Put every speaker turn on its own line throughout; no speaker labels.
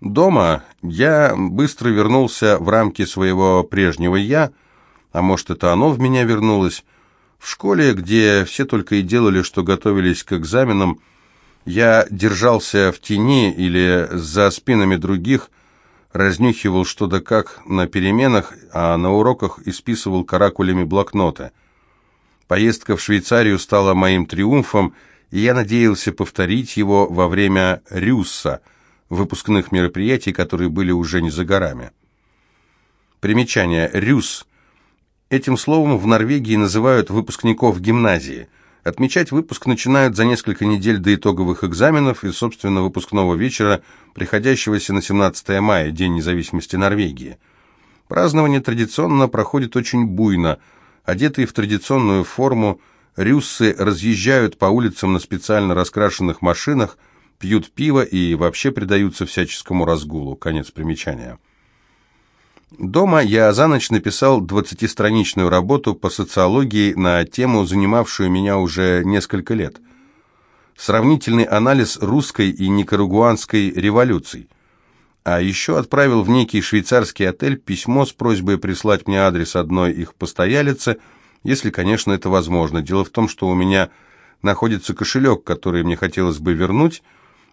Дома я быстро вернулся в рамки своего прежнего «я», а может, это оно в меня вернулось. В школе, где все только и делали, что готовились к экзаменам, я держался в тени или за спинами других, разнюхивал что да как на переменах, а на уроках исписывал каракулями блокноты. Поездка в Швейцарию стала моим триумфом, и я надеялся повторить его во время «Рюсса», выпускных мероприятий, которые были уже не за горами. Примечание. «Рюс» Этим словом в Норвегии называют выпускников гимназии. Отмечать выпуск начинают за несколько недель до итоговых экзаменов и, собственно, выпускного вечера, приходящегося на 17 мая, День независимости Норвегии. Празднование традиционно проходит очень буйно. Одетые в традиционную форму, рюссы разъезжают по улицам на специально раскрашенных машинах, пьют пиво и вообще предаются всяческому разгулу. Конец примечания. Дома я за ночь написал двадцатистраничную работу по социологии на тему, занимавшую меня уже несколько лет. Сравнительный анализ русской и никарагуанской революций. А еще отправил в некий швейцарский отель письмо с просьбой прислать мне адрес одной их постоялицы, если, конечно, это возможно. Дело в том, что у меня находится кошелек, который мне хотелось бы вернуть,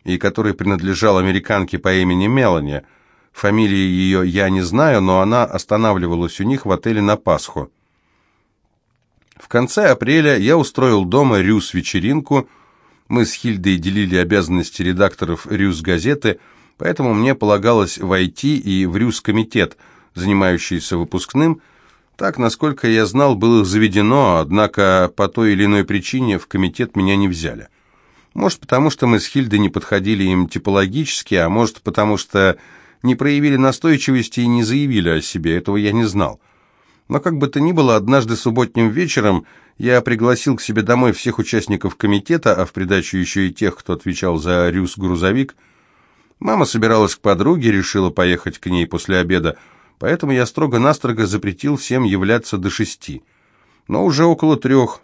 и который принадлежал американке по имени Мелани – Фамилии ее я не знаю, но она останавливалась у них в отеле на Пасху. В конце апреля я устроил дома Рюс-вечеринку. Мы с Хильдой делили обязанности редакторов Рюс-газеты, поэтому мне полагалось войти и в Рюс-комитет, занимающийся выпускным. Так, насколько я знал, было заведено, однако по той или иной причине в комитет меня не взяли. Может, потому что мы с Хильдой не подходили им типологически, а может, потому что не проявили настойчивости и не заявили о себе, этого я не знал. Но как бы то ни было, однажды субботним вечером я пригласил к себе домой всех участников комитета, а в придачу еще и тех, кто отвечал за Рюс-грузовик. Мама собиралась к подруге, решила поехать к ней после обеда, поэтому я строго-настрого запретил всем являться до шести. Но уже около трех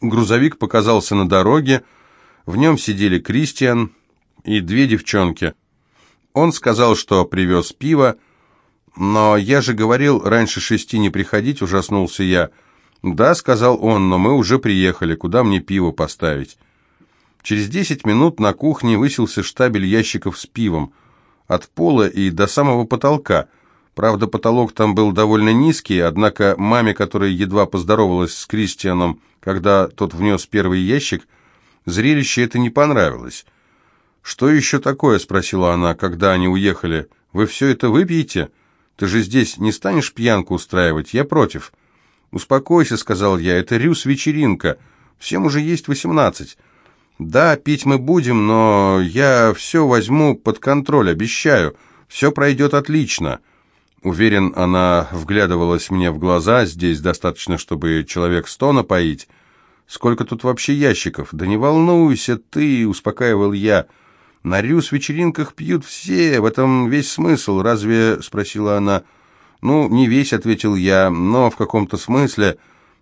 грузовик показался на дороге, в нем сидели Кристиан и две девчонки – он сказал, что привез пиво, но я же говорил, раньше шести не приходить, ужаснулся я. Да, сказал он, но мы уже приехали, куда мне пиво поставить? Через десять минут на кухне высился штабель ящиков с пивом, от пола и до самого потолка. Правда, потолок там был довольно низкий, однако маме, которая едва поздоровалась с Кристианом, когда тот внес первый ящик, зрелище это не понравилось. «Что еще такое?» – спросила она, когда они уехали. «Вы все это выпьете? Ты же здесь не станешь пьянку устраивать? Я против». «Успокойся», – сказал я, – «это Рюс-вечеринка. Всем уже есть восемнадцать». «Да, пить мы будем, но я все возьму под контроль, обещаю. Все пройдет отлично». Уверен, она вглядывалась мне в глаза, здесь достаточно, чтобы человек сто напоить. «Сколько тут вообще ящиков?» «Да не волнуйся ты», — успокаивал я, — на рюс-вечеринках пьют все, в этом весь смысл, разве?» — спросила она. «Ну, не весь», — ответил я, — «но в каком-то смысле.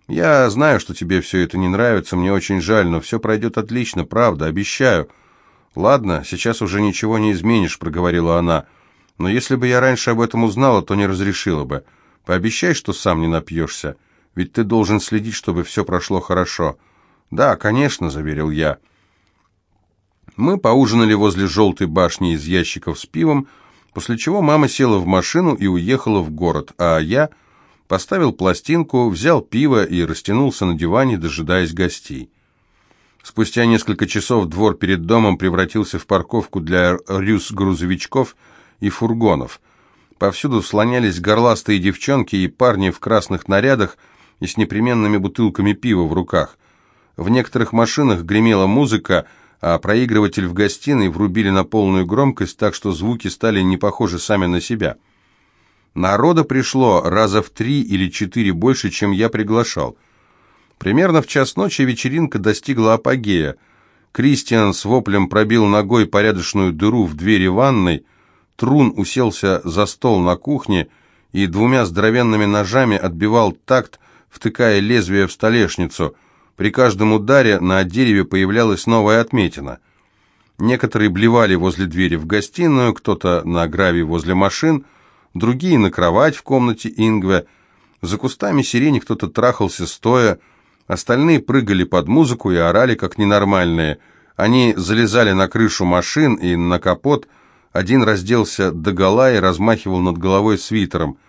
Я знаю, что тебе все это не нравится, мне очень жаль, но все пройдет отлично, правда, обещаю». «Ладно, сейчас уже ничего не изменишь», — проговорила она. «Но если бы я раньше об этом узнала, то не разрешила бы. Пообещай, что сам не напьешься, ведь ты должен следить, чтобы все прошло хорошо». «Да, конечно», — заверил я. Мы поужинали возле желтой башни из ящиков с пивом, после чего мама села в машину и уехала в город, а я поставил пластинку, взял пиво и растянулся на диване, дожидаясь гостей. Спустя несколько часов двор перед домом превратился в парковку для рюс-грузовичков и фургонов. Повсюду слонялись горластые девчонки и парни в красных нарядах и с непременными бутылками пива в руках. В некоторых машинах гремела музыка, а проигрыватель в гостиной врубили на полную громкость, так что звуки стали не похожи сами на себя. Народа пришло раза в три или четыре больше, чем я приглашал. Примерно в час ночи вечеринка достигла апогея. Кристиан с воплем пробил ногой порядочную дыру в двери ванной, Трун уселся за стол на кухне и двумя здоровенными ножами отбивал такт, втыкая лезвие в столешницу – при каждом ударе на дереве появлялась новая отметина. Некоторые блевали возле двери в гостиную, кто-то на гравии возле машин, другие на кровать в комнате Ингве. За кустами сирени кто-то трахался стоя, остальные прыгали под музыку и орали, как ненормальные. Они залезали на крышу машин и на капот, один разделся догола и размахивал над головой свитером.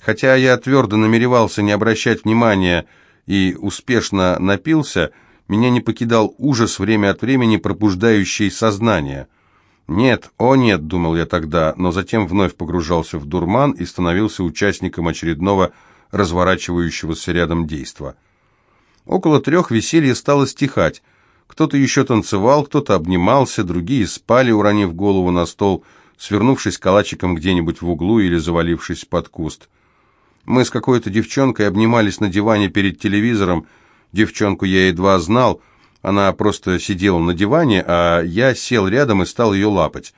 Хотя я твердо намеревался не обращать внимания и успешно напился, меня не покидал ужас время от времени, пробуждающий сознание. «Нет, о нет», — думал я тогда, но затем вновь погружался в дурман и становился участником очередного разворачивающегося рядом действа. Около трех веселье стало стихать. Кто-то еще танцевал, кто-то обнимался, другие спали, уронив голову на стол, свернувшись калачиком где-нибудь в углу или завалившись под куст. Мы с какой-то девчонкой обнимались на диване перед телевизором. Девчонку я едва знал, она просто сидела на диване, а я сел рядом и стал ее лапать.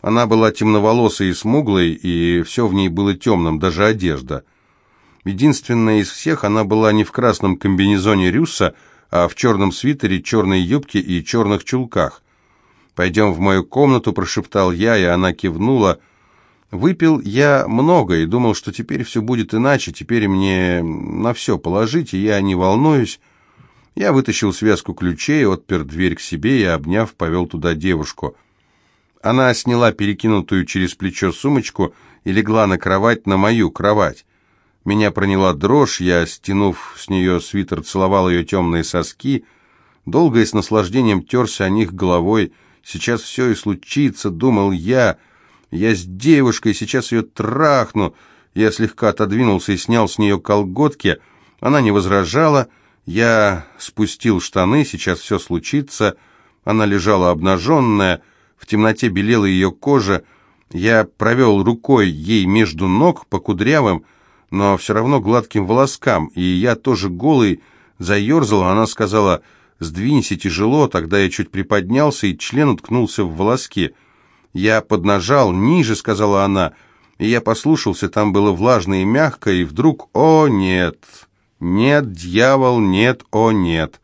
Она была темноволосой и смуглой, и все в ней было темным, даже одежда. Единственная из всех, она была не в красном комбинезоне Рюса, а в черном свитере, черной юбке и черных чулках. «Пойдем в мою комнату», – прошептал я, и она кивнула – Выпил я много и думал, что теперь все будет иначе, теперь мне на все положить, и я не волнуюсь. Я вытащил связку ключей, отпер дверь к себе и, обняв, повел туда девушку. Она сняла перекинутую через плечо сумочку и легла на кровать, на мою кровать. Меня проняла дрожь, я, стянув с нее свитер, целовал ее темные соски, долго и с наслаждением терся о них головой. Сейчас все и случится, думал я, — я с девушкой, сейчас ее трахну. Я слегка отодвинулся и снял с нее колготки. Она не возражала. Я спустил штаны, сейчас все случится. Она лежала обнаженная, в темноте белела ее кожа. Я провел рукой ей между ног по кудрявым, но все равно гладким волоскам, и я тоже голый заерзал, она сказала «Сдвинься тяжело», тогда я чуть приподнялся, и член уткнулся в волоски. Я поднажал, ниже, сказала она, и я послушался, там было влажно и мягко, и вдруг, о нет, нет, дьявол, нет, о нет.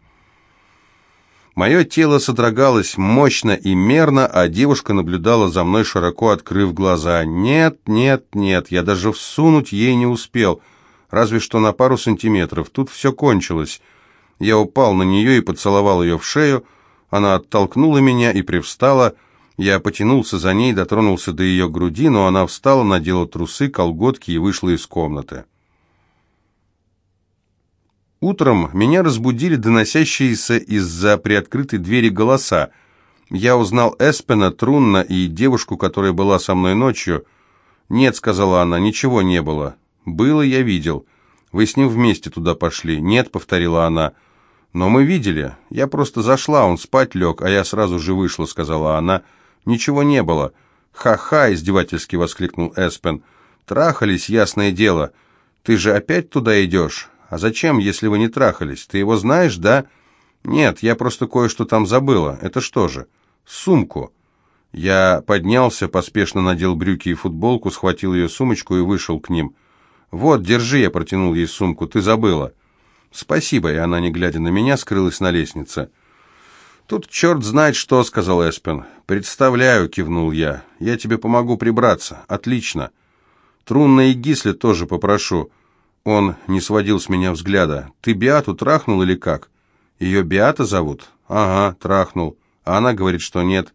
Мое тело содрогалось мощно и мерно, а девушка наблюдала за мной, широко открыв глаза. Нет, нет, нет, я даже всунуть ей не успел, разве что на пару сантиметров. Тут все кончилось. Я упал на нее и поцеловал ее в шею. Она оттолкнула меня и привстала, — я потянулся за ней, дотронулся до ее груди, но она встала, надела трусы, колготки и вышла из комнаты. Утром меня разбудили доносящиеся из-за приоткрытой двери голоса. Я узнал Эспена, Трунна и девушку, которая была со мной ночью. «Нет», — сказала она, — «ничего не было». «Было, я видел. Вы с ним вместе туда пошли». «Нет», — повторила она. «Но мы видели. Я просто зашла, он спать лег, а я сразу же вышла», — сказала она. «Ничего не было». «Ха-ха!» — издевательски воскликнул Эспен. «Трахались, ясное дело. Ты же опять туда идешь? А зачем, если вы не трахались? Ты его знаешь, да?» «Нет, я просто кое-что там забыла. Это что же?» «Сумку». Я поднялся, поспешно надел брюки и футболку, схватил ее сумочку и вышел к ним. «Вот, держи», — я протянул ей сумку, — «ты забыла». «Спасибо», и она, не глядя на меня, скрылась на лестнице. «Тут черт знает что», — сказал Эспен. «Представляю», — кивнул я. «Я тебе помогу прибраться. Отлично. Трунна и Гисли тоже попрошу». Он не сводил с меня взгляда. «Ты Биату трахнул или как?» «Ее Биата зовут?» «Ага, трахнул. А она говорит, что нет».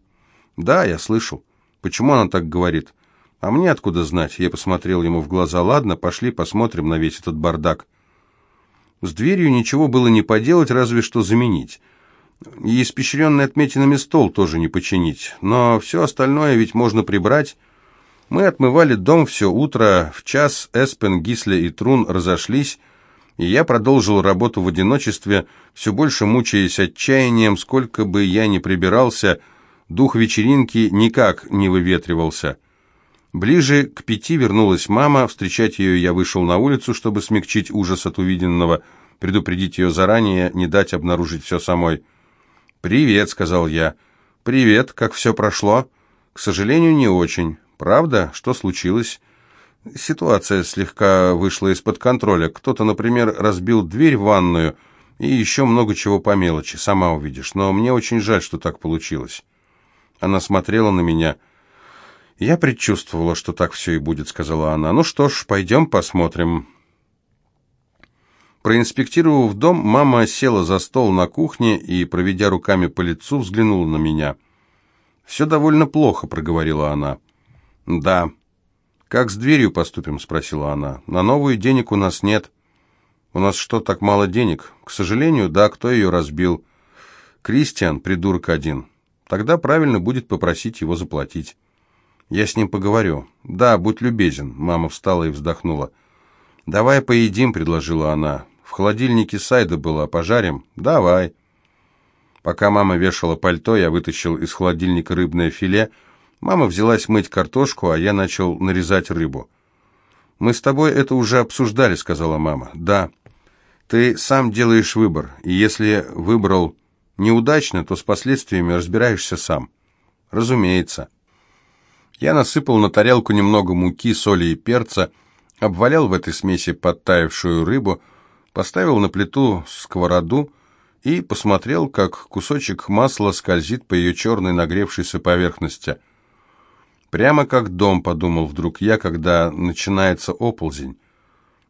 «Да, я слышал. Почему она так говорит?» «А мне откуда знать?» Я посмотрел ему в глаза. «Ладно, пошли посмотрим на весь этот бардак». С дверью ничего было не поделать, разве что заменить. И испещренный отметинами стол тоже не починить. Но все остальное ведь можно прибрать. Мы отмывали дом все утро. В час Эспен, Гисля и Трун разошлись, и я продолжил работу в одиночестве, все больше мучаясь отчаянием, сколько бы я ни прибирался, дух вечеринки никак не выветривался. Ближе к пяти вернулась мама, встречать ее я вышел на улицу, чтобы смягчить ужас от увиденного, предупредить ее заранее, не дать обнаружить все самой. «Привет», — сказал я. «Привет, как все прошло?» «К сожалению, не очень. Правда? Что случилось?» Ситуация слегка вышла из-под контроля. Кто-то, например, разбил дверь в ванную и еще много чего по мелочи, сама увидишь. Но мне очень жаль, что так получилось. Она смотрела на меня. «Я предчувствовала, что так все и будет», — сказала она. «Ну что ж, пойдем посмотрим». Проинспектировав дом, мама села за стол на кухне и, проведя руками по лицу, взглянула на меня. «Все довольно плохо», — проговорила она. «Да». «Как с дверью поступим?» — спросила она. «На новую денег у нас нет». «У нас что, так мало денег?» «К сожалению, да. Кто ее разбил?» «Кристиан, придурок один». «Тогда правильно будет попросить его заплатить». «Я с ним поговорю». «Да, будь любезен». Мама встала и вздохнула. «Давай поедим», — предложила она. «В холодильнике сайда была, пожарим?» «Давай». Пока мама вешала пальто, я вытащил из холодильника рыбное филе. Мама взялась мыть картошку, а я начал нарезать рыбу. «Мы с тобой это уже обсуждали», — сказала мама. «Да. Ты сам делаешь выбор, и если выбрал неудачно, то с последствиями разбираешься сам». «Разумеется». Я насыпал на тарелку немного муки, соли и перца, — обвалял в этой смеси подтаявшую рыбу, поставил на плиту сковороду и посмотрел, как кусочек масла скользит по ее черной нагревшейся поверхности. «Прямо как дом», — подумал вдруг я, когда начинается оползень.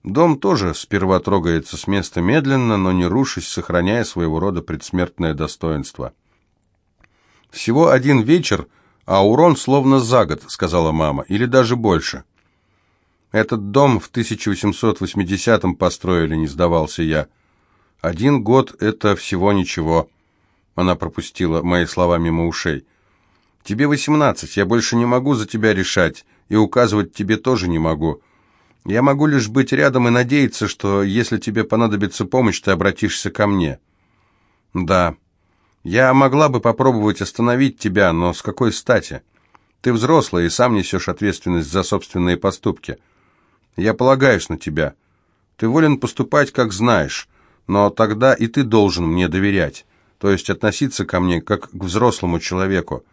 Дом тоже сперва трогается с места медленно, но не рушась, сохраняя своего рода предсмертное достоинство. «Всего один вечер, а урон словно за год», — сказала мама, — «или даже больше». Этот дом в 1880-м построили, не сдавался я. Один год — это всего ничего. Она пропустила мои слова мимо ушей. Тебе восемнадцать, я больше не могу за тебя решать, и указывать тебе тоже не могу. Я могу лишь быть рядом и надеяться, что если тебе понадобится помощь, ты обратишься ко мне. Да, я могла бы попробовать остановить тебя, но с какой стати? Ты взрослый и сам несешь ответственность за собственные поступки. Я полагаюсь на тебя. Ты волен поступать, как знаешь, но тогда и ты должен мне доверять, то есть относиться ко мне, как к взрослому человеку.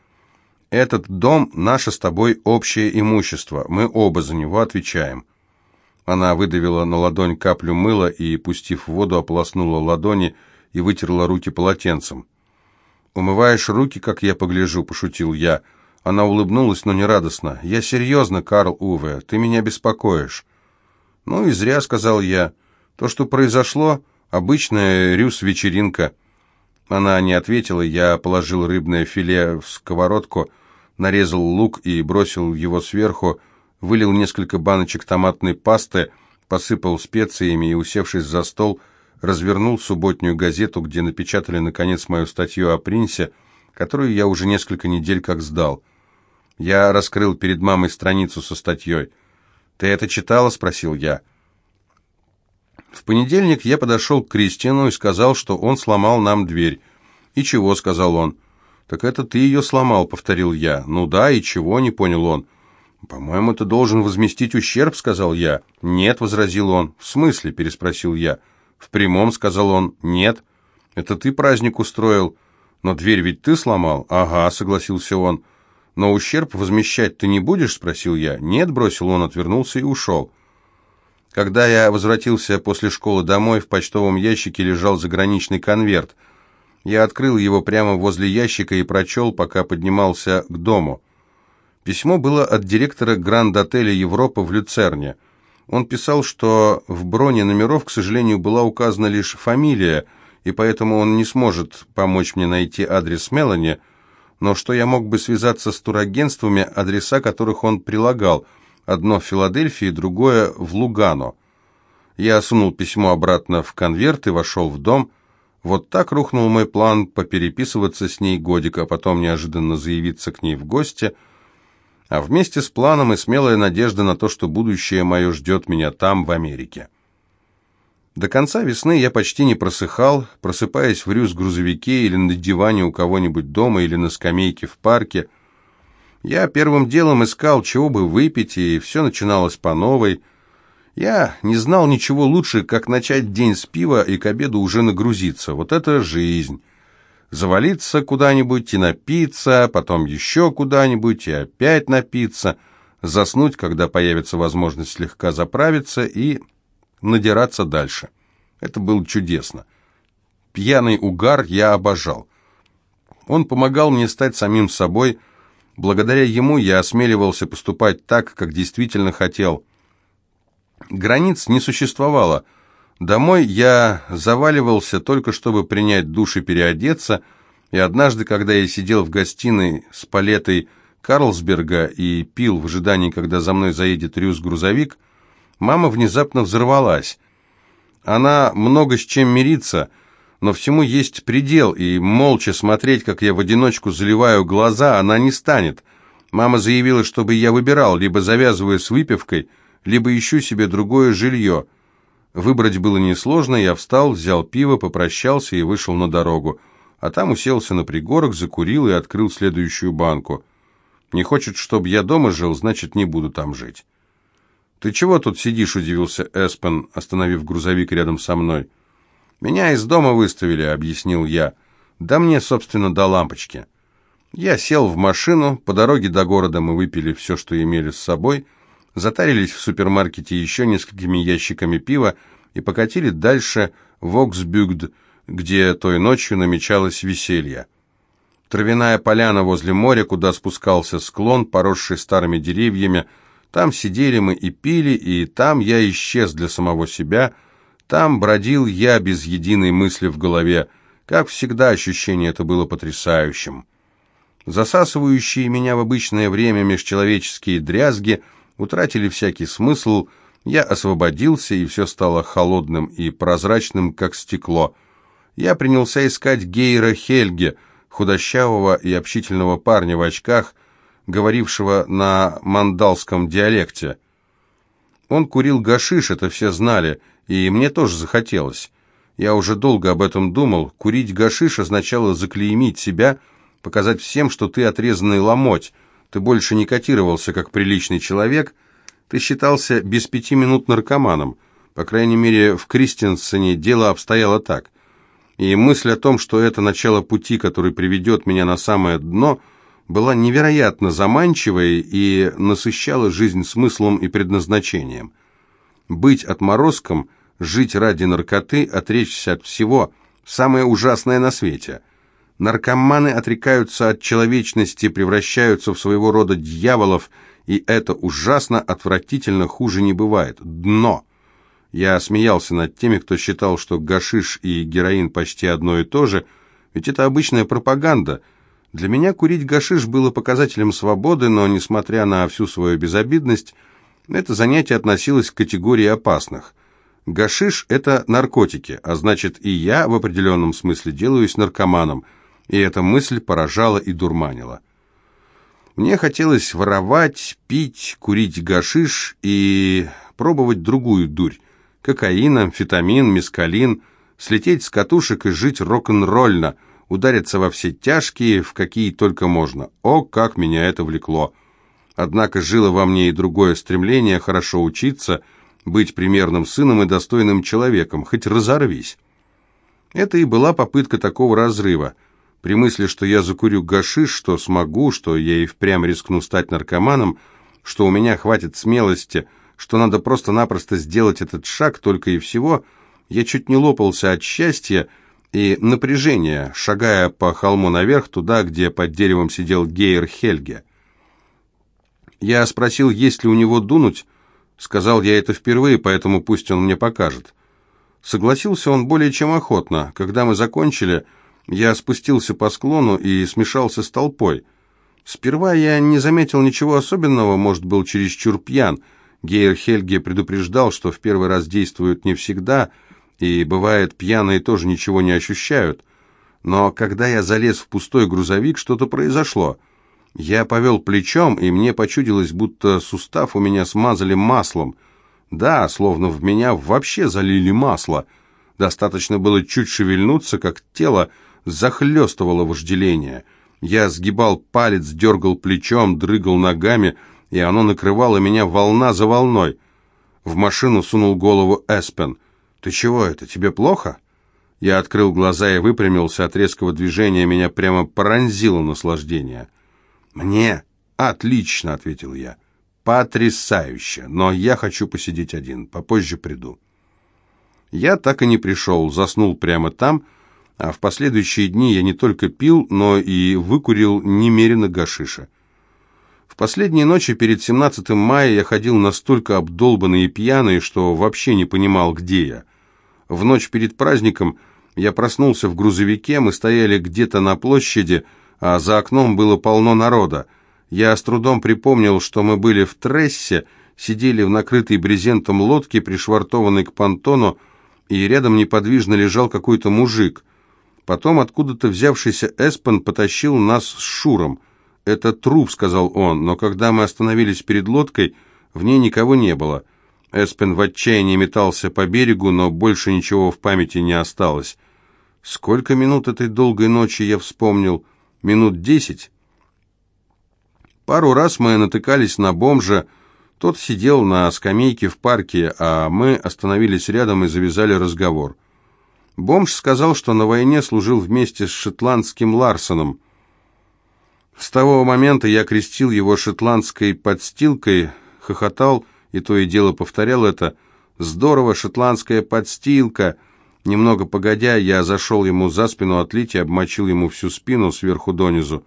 Этот дом – наше с тобой общее имущество, мы оба за него отвечаем». Она выдавила на ладонь каплю мыла и, пустив воду, ополоснула ладони и вытерла руки полотенцем. «Умываешь руки, как я погляжу», – пошутил я. Она улыбнулась, но не радостно. «Я серьезно, Карл Уве, ты меня беспокоишь». «Ну и зря», — сказал я. «То, что произошло, обычная рюс-вечеринка». Она не ответила, я положил рыбное филе в сковородку, нарезал лук и бросил его сверху, вылил несколько баночек томатной пасты, посыпал специями и, усевшись за стол, развернул субботнюю газету, где напечатали, наконец, мою статью о принце, которую я уже несколько недель как сдал. Я раскрыл перед мамой страницу со статьей — «Ты это читала?» – спросил я. В понедельник я подошел к Кристину и сказал, что он сломал нам дверь. «И чего?» – сказал он. «Так это ты ее сломал», – повторил я. «Ну да, и чего?» – не понял он. «По-моему, ты должен возместить ущерб», – сказал я. «Нет», – возразил он. «В смысле?» – переспросил я. «В прямом», – сказал он. «Нет». «Это ты праздник устроил». «Но дверь ведь ты сломал?» «Ага», – согласился он. «Но ущерб возмещать ты не будешь?» – спросил я. «Нет», – бросил он, отвернулся и ушел. Когда я возвратился после школы домой, в почтовом ящике лежал заграничный конверт. Я открыл его прямо возле ящика и прочел, пока поднимался к дому. Письмо было от директора Гранд-отеля «Европа» в Люцерне. Он писал, что в броне номеров, к сожалению, была указана лишь фамилия, и поэтому он не сможет помочь мне найти адрес Мелани – но что я мог бы связаться с турагентствами, адреса которых он прилагал, одно в Филадельфии, другое в Лугано. Я сунул письмо обратно в конверт и вошел в дом. Вот так рухнул мой план попереписываться с ней годик, а потом неожиданно заявиться к ней в гости, а вместе с планом и смелая надежда на то, что будущее мое ждет меня там, в Америке. До конца весны я почти не просыхал, просыпаясь в рюс-грузовике или на диване у кого-нибудь дома или на скамейке в парке. Я первым делом искал, чего бы выпить, и все начиналось по новой. Я не знал ничего лучше, как начать день с пива и к обеду уже нагрузиться. Вот это жизнь. Завалиться куда-нибудь и напиться, потом еще куда-нибудь и опять напиться, заснуть, когда появится возможность слегка заправиться и надираться дальше. Это было чудесно. Пьяный угар я обожал. Он помогал мне стать самим собой. Благодаря ему я осмеливался поступать так, как действительно хотел. Границ не существовало. Домой я заваливался только чтобы принять душ и переодеться, и однажды, когда я сидел в гостиной с палетой Карлсберга и пил в ожидании, когда за мной заедет Рюс-грузовик, мама внезапно взорвалась. Она много с чем мирится, но всему есть предел, и молча смотреть, как я в одиночку заливаю глаза, она не станет. Мама заявила, чтобы я выбирал, либо завязываю с выпивкой, либо ищу себе другое жилье. Выбрать было несложно, я встал, взял пиво, попрощался и вышел на дорогу, а там уселся на пригорок, закурил и открыл следующую банку. Не хочет, чтобы я дома жил, значит, не буду там жить. «Ты чего тут сидишь?» – удивился Эспен, остановив грузовик рядом со мной. «Меня из дома выставили», – объяснил я. «Да мне, собственно, до лампочки». Я сел в машину, по дороге до города мы выпили все, что имели с собой – затарились в супермаркете еще несколькими ящиками пива и покатили дальше в Оксбюгд, где той ночью намечалось веселье. Травяная поляна возле моря, куда спускался склон, поросший старыми деревьями, там сидели мы и пили, и там я исчез для самого себя, там бродил я без единой мысли в голове. Как всегда, ощущение это было потрясающим. Засасывающие меня в обычное время межчеловеческие дрязги – утратили всякий смысл, я освободился, и все стало холодным и прозрачным, как стекло. Я принялся искать Гейра Хельге, худощавого и общительного парня в очках, говорившего на мандалском диалекте. Он курил гашиш, это все знали, и мне тоже захотелось. Я уже долго об этом думал. Курить гашиш означало заклеймить себя, показать всем, что ты отрезанный ломоть, ты больше не котировался как приличный человек, ты считался без пяти минут наркоманом. По крайней мере, в Кристенсене дело обстояло так. И мысль о том, что это начало пути, который приведет меня на самое дно, была невероятно заманчивой и насыщала жизнь смыслом и предназначением. Быть отморозком, жить ради наркоты, отречься от всего – самое ужасное на свете – Наркоманы отрекаются от человечности, превращаются в своего рода дьяволов, и это ужасно, отвратительно, хуже не бывает. Дно. Я смеялся над теми, кто считал, что гашиш и героин почти одно и то же, ведь это обычная пропаганда. Для меня курить гашиш было показателем свободы, но, несмотря на всю свою безобидность, это занятие относилось к категории опасных. Гашиш – это наркотики, а значит и я в определенном смысле делаюсь наркоманом – и эта мысль поражала и дурманила. Мне хотелось воровать, пить, курить гашиш и пробовать другую дурь. Кокаин, амфетамин, мескалин, слететь с катушек и жить рок-н-ролльно, удариться во все тяжкие, в какие только можно. О, как меня это влекло! Однако жило во мне и другое стремление хорошо учиться, быть примерным сыном и достойным человеком, хоть разорвись. Это и была попытка такого разрыва – при мысли, что я закурю гашиш, что смогу, что я и впрямь рискну стать наркоманом, что у меня хватит смелости, что надо просто-напросто сделать этот шаг только и всего, я чуть не лопался от счастья и напряжения, шагая по холму наверх, туда, где под деревом сидел Гейер Хельге. Я спросил, есть ли у него дунуть, сказал я это впервые, поэтому пусть он мне покажет. Согласился он более чем охотно. Когда мы закончили, я спустился по склону и смешался с толпой. Сперва я не заметил ничего особенного, может, был чересчур пьян. Гейер Хельге предупреждал, что в первый раз действуют не всегда, и, бывает, пьяные тоже ничего не ощущают. Но когда я залез в пустой грузовик, что-то произошло. Я повел плечом, и мне почудилось, будто сустав у меня смазали маслом. Да, словно в меня вообще залили масло. Достаточно было чуть шевельнуться, как тело захлестывало вожделение. Я сгибал палец, дергал плечом, дрыгал ногами, и оно накрывало меня волна за волной. В машину сунул голову Эспен. «Ты чего это? Тебе плохо?» Я открыл глаза и выпрямился от резкого движения, меня прямо пронзило наслаждение. «Мне отлично», — ответил я. «Потрясающе, но я хочу посидеть один, попозже приду». Я так и не пришел, заснул прямо там, а в последующие дни я не только пил, но и выкурил немерено гашиша. В последние ночи перед 17 мая я ходил настолько обдолбанный и пьяный, что вообще не понимал, где я. В ночь перед праздником я проснулся в грузовике, мы стояли где-то на площади, а за окном было полно народа. Я с трудом припомнил, что мы были в трессе, сидели в накрытой брезентом лодке, пришвартованной к понтону, и рядом неподвижно лежал какой-то мужик. Потом откуда-то взявшийся Эспен потащил нас с Шуром. «Это труп», — сказал он, но когда мы остановились перед лодкой, в ней никого не было. Эспен в отчаянии метался по берегу, но больше ничего в памяти не осталось. Сколько минут этой долгой ночи я вспомнил? Минут десять? Пару раз мы натыкались на бомжа, тот сидел на скамейке в парке, а мы остановились рядом и завязали разговор. Бомж сказал, что на войне служил вместе с шотландским Ларсоном. С того момента я крестил его шотландской подстилкой, хохотал и то и дело повторял это. «Здорово, шотландская подстилка!» Немного погодя, я зашел ему за спину отлить и обмочил ему всю спину сверху донизу.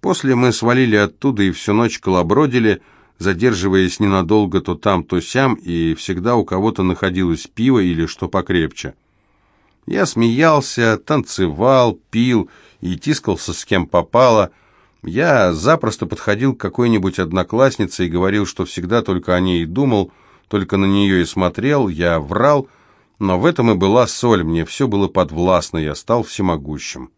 После мы свалили оттуда и всю ночь колобродили, задерживаясь ненадолго то там, то сям, и всегда у кого-то находилось пиво или что покрепче. Я смеялся, танцевал, пил и тискался с кем попало. Я запросто подходил к какой-нибудь однокласснице и говорил, что всегда только о ней и думал, только на нее и смотрел, я врал, но в этом и была соль, мне все было подвластно, я стал всемогущим.